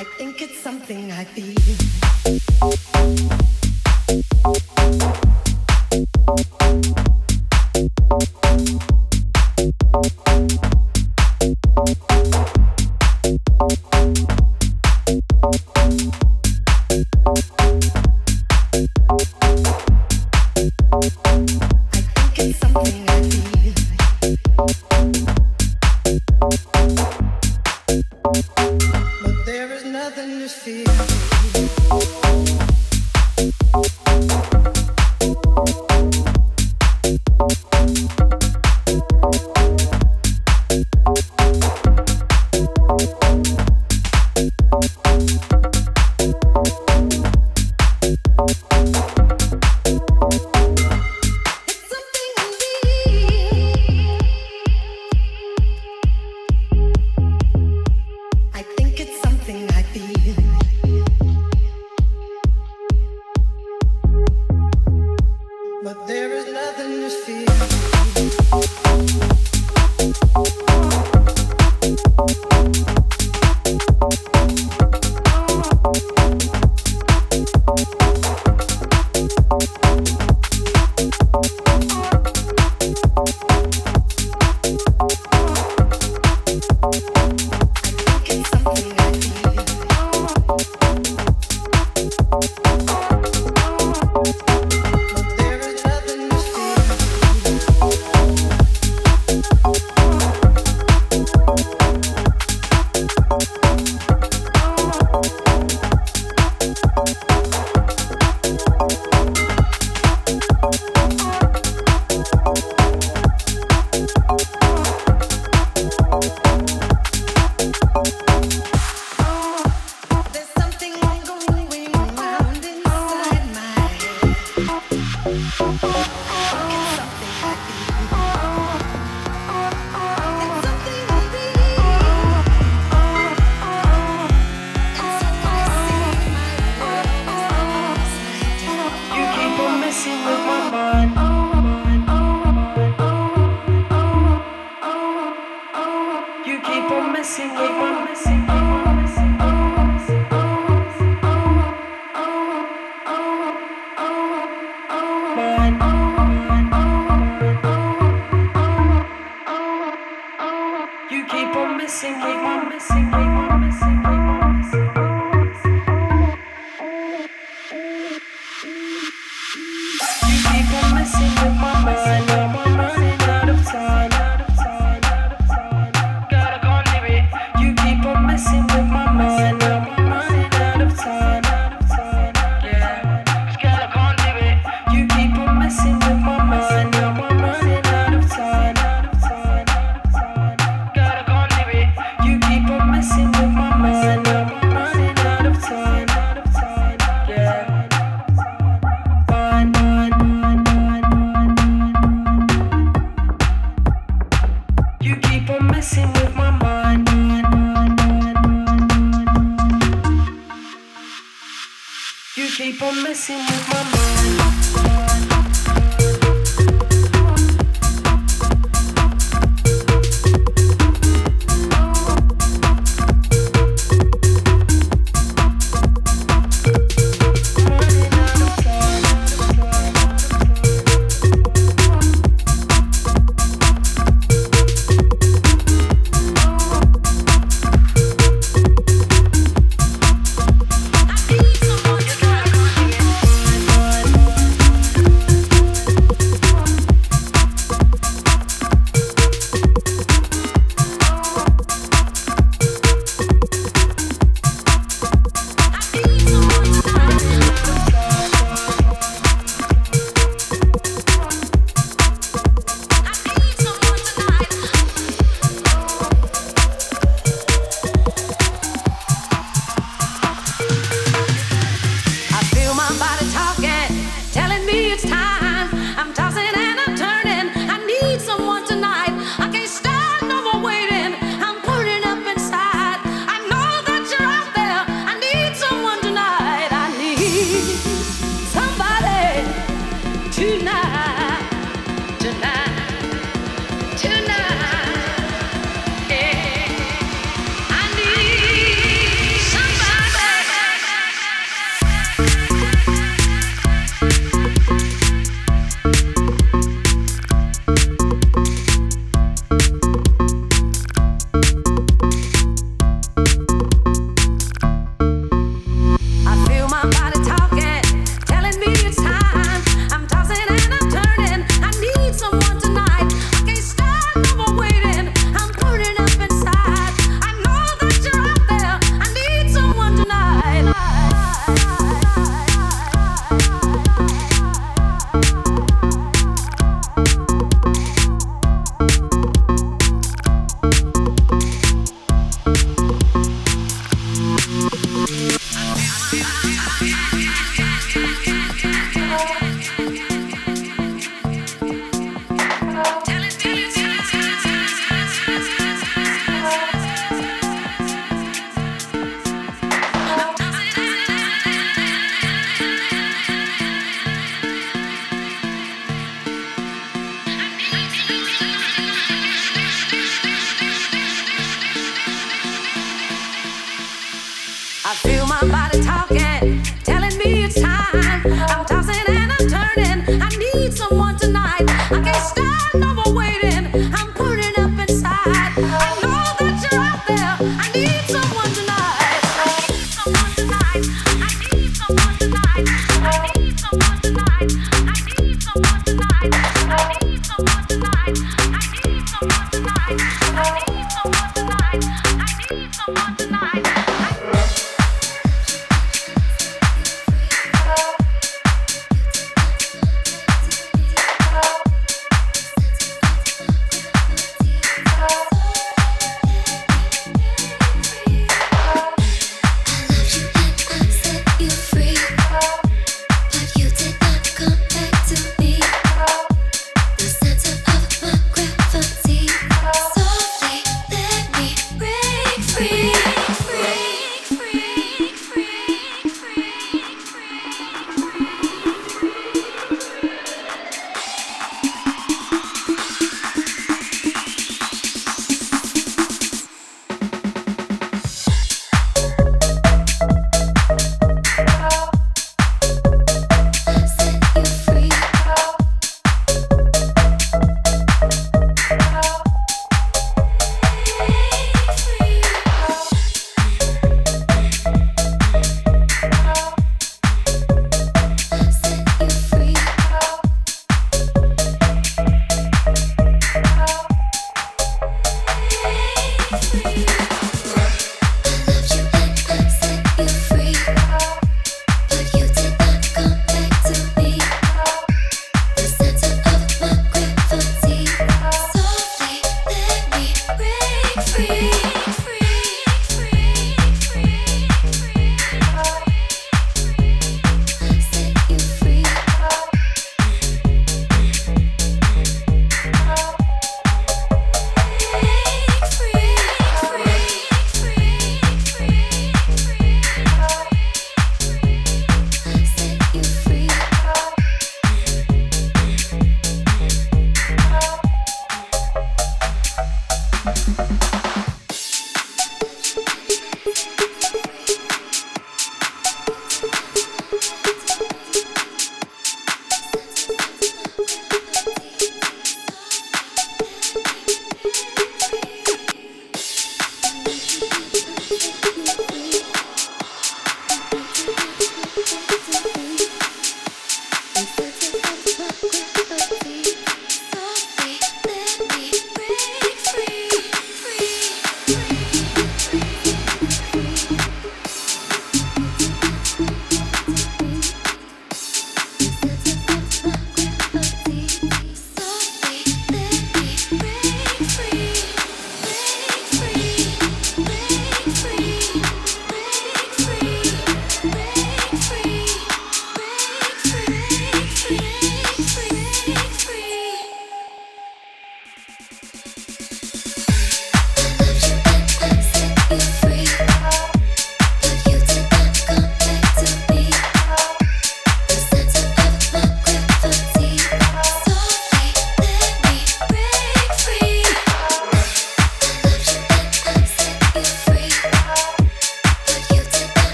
I think it's something I feel.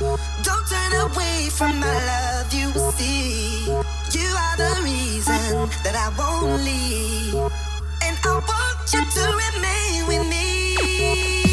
Don't turn away from my love, you will see. You are the reason that I won't leave. And I want you to remain with me.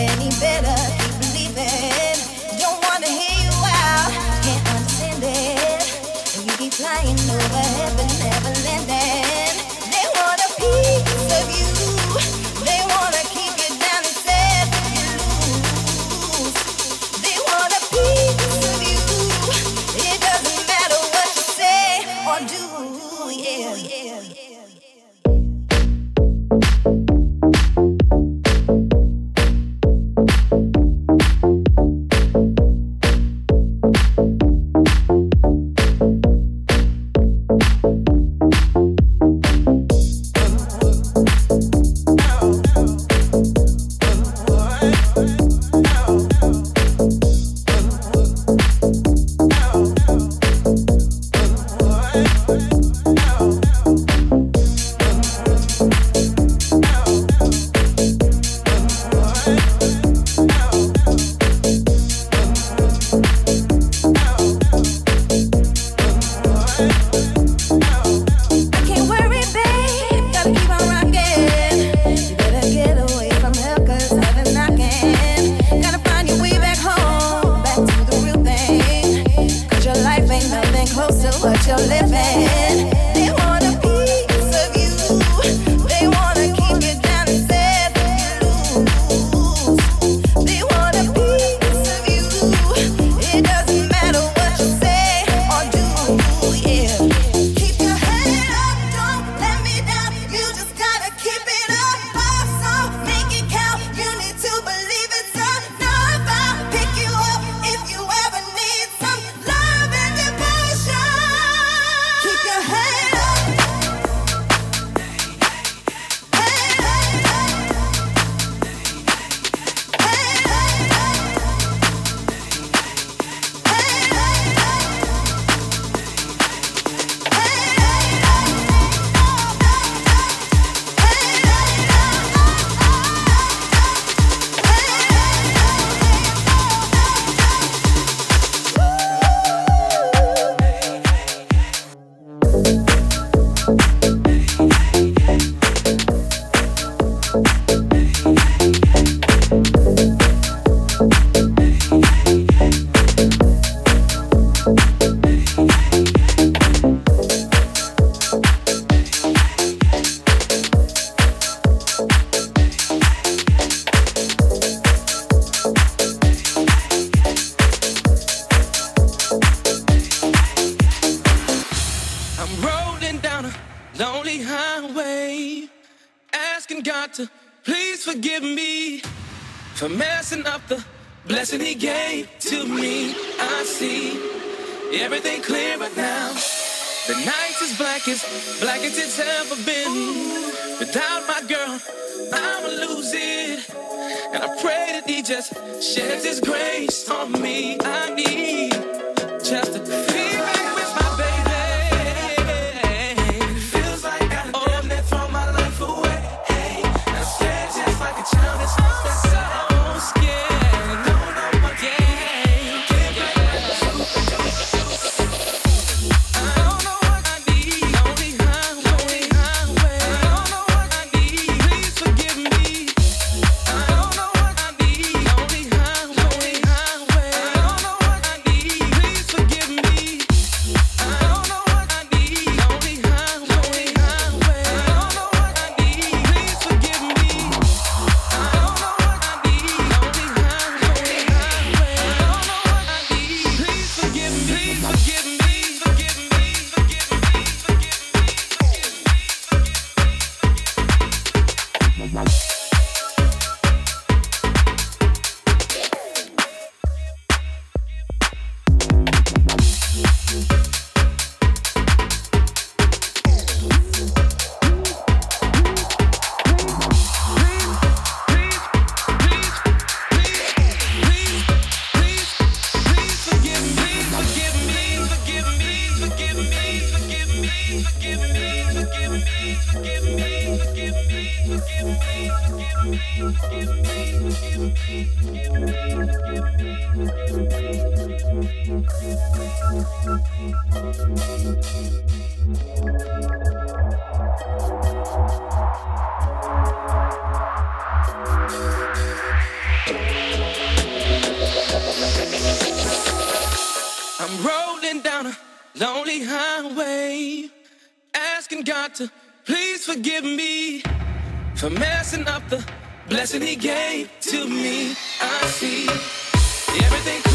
any as black as it's ever been. Without my girl, I'ma lose it. And I pray that He just sheds His grace on me. I need just a got to please forgive me for messing up the blessing he gave to me. I see everything.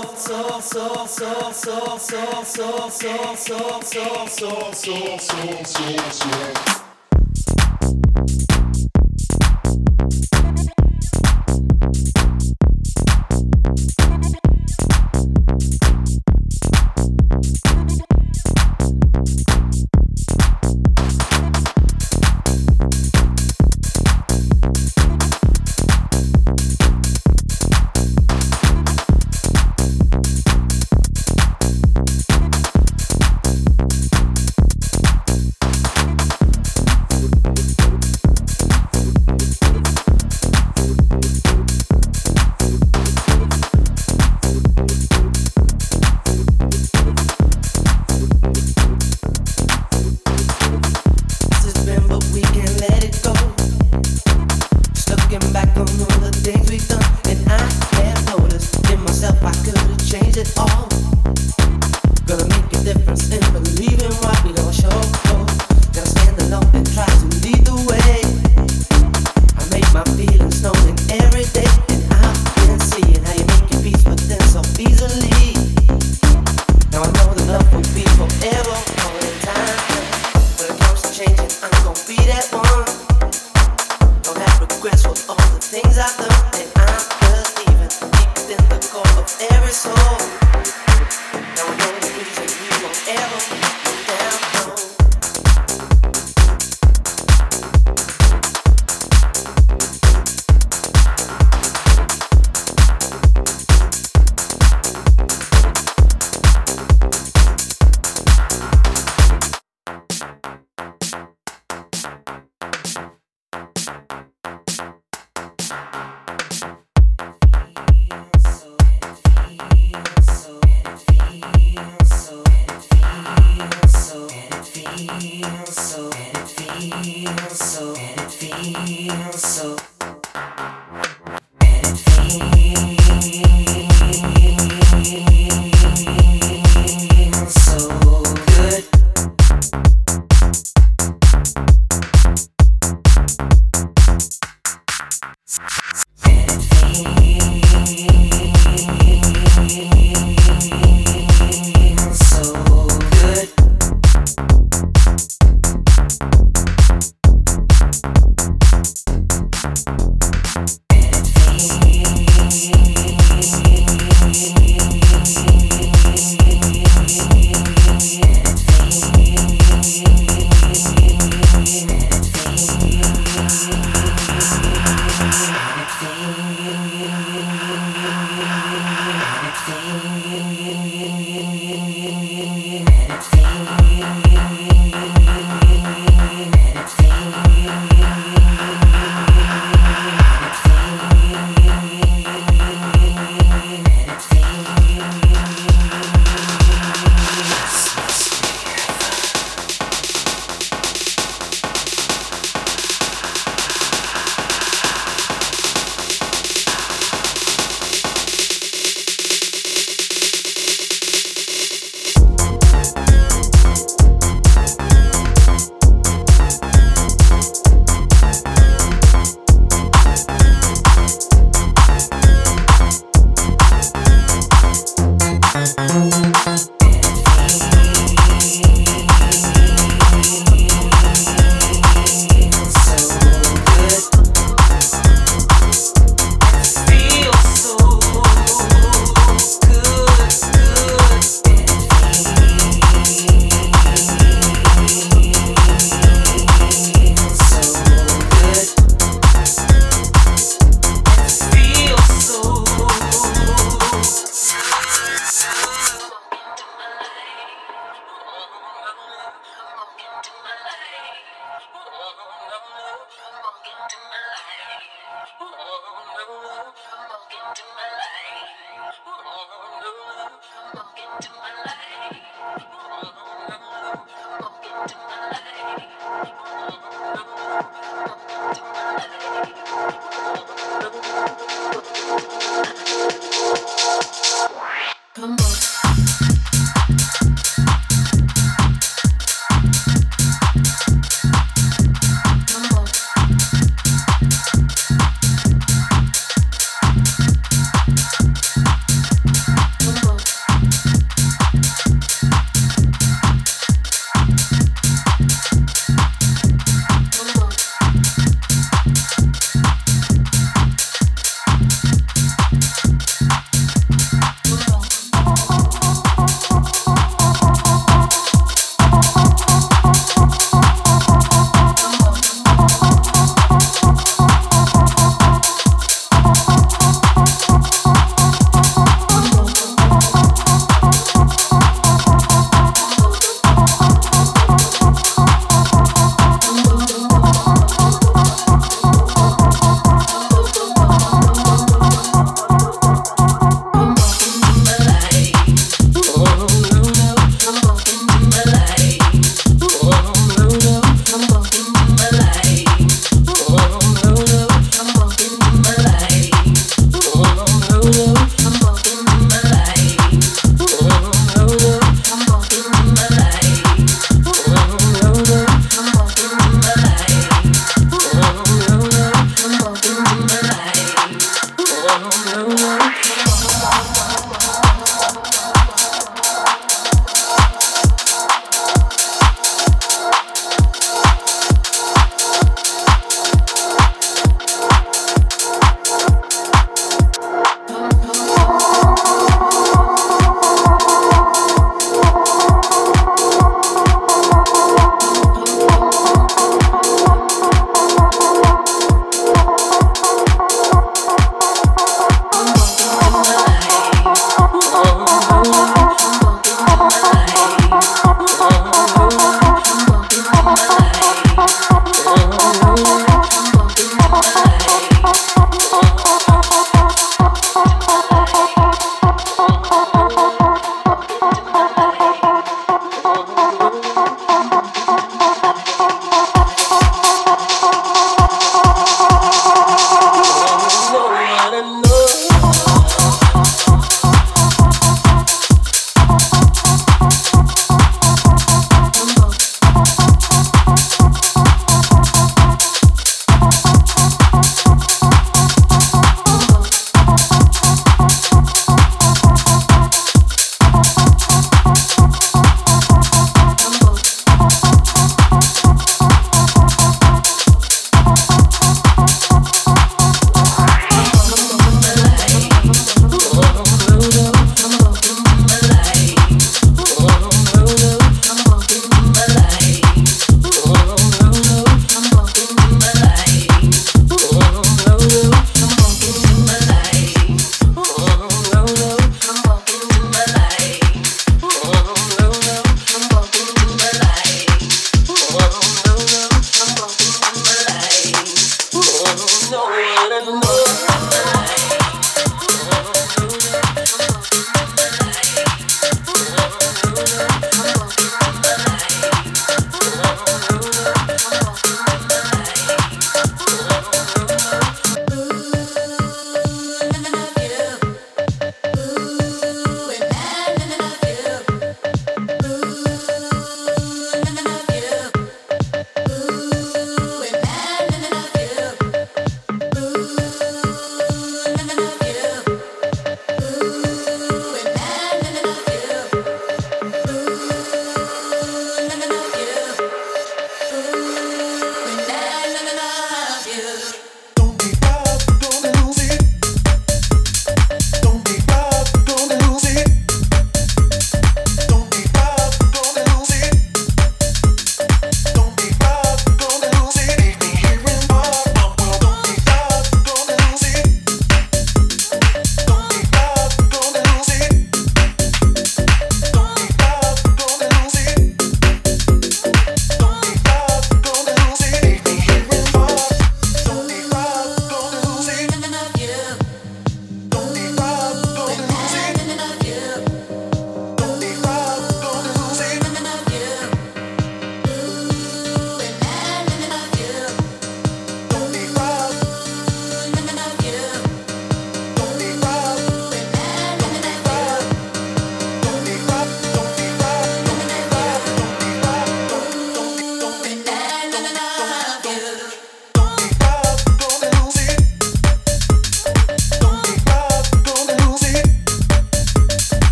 In my soul, soul, soul, soul, soul, soul, soul, soul, soul, soul, soul, soul, soul, soul.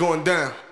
going down.